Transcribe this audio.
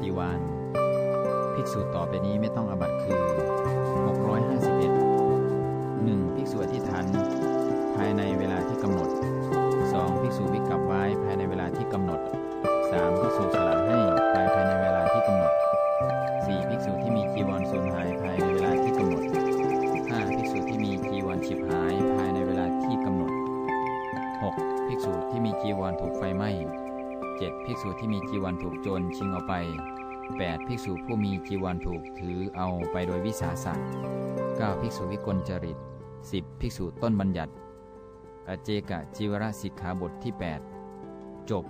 ฏิวานภิกษุต่อไปนี้ไม่ต้องอบัตคือ 651 1. ภิกษุอธิษฐานภายในเวลาที่กำหนด 2. ภิกษุวิกลับไว้ภายในเวลาที่กำหนด 3. ภิกษุสละให้ภายภายในเวลาที่กำหนด 4. ภิกษุที่มีจีวรสูญหายภายในเวลาที่กำหนด 5. ภิกษุที่มีจีวรฉิบหายภายในเวลาที่กำหนด 6. ภิกษุที่มีจีวรถูกไฟไหม้ 7. ภิกษุที่มีจีวรถูกโจรชิงเอาไป 8. ภิกษุผู้มีจีวรถูกถือเอาไปโดยวิสาสะ 9. ภิกษุวิกลจริต 10. ภิกษุต้นบัญญัติ อเจกะจีวรสิกขาบทที่ 8 จบ